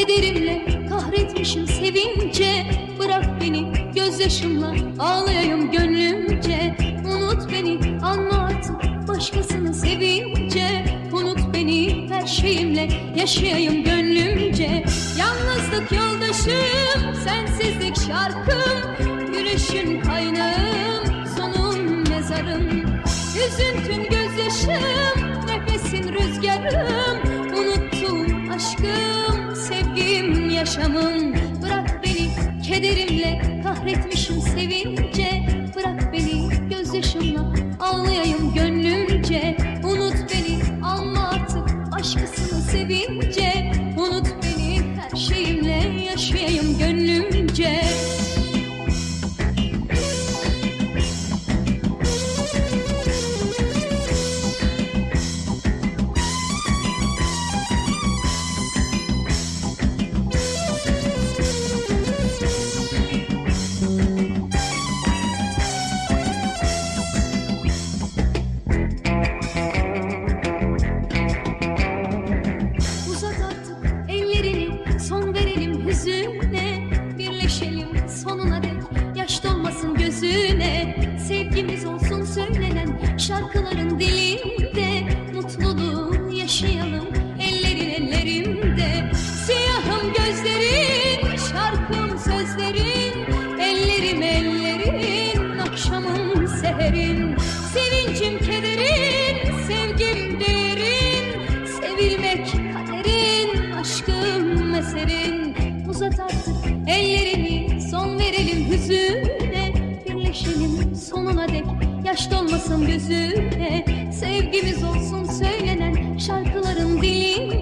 Kederimle kahretmişim sevince. Bırak beni gözyaşımla ağlayayım gönlümce. Unut beni anma artık başkasını sevince. Unut beni her şeyimle yaşayayım gönlümce. Yalnızlık yoldaşım sensizlik şarkım. Gülüşün kaynağım sonum mezarım. Üzüntün gözyaşım nefesin rüzgarım. Unuttum aşkım yaşamım Bırak beni kederimle kahretmişim sonuna dek. Yaş dolmasın gözüne Sevgimiz olsun söylenen şarkıların dilinde. Mutluluğu yaşayalım ellerin ellerimde Siyahım gözlerin şarkım sözlerin Ellerim ellerin akşamım seherin Sevincim kederin sevgim değerin Sevilmek kaderin, aşkım eserin. Uzat artık ellerini, yaş dolmasın gözüne Sevgimiz olsun söylenen şarkıların yaşayalım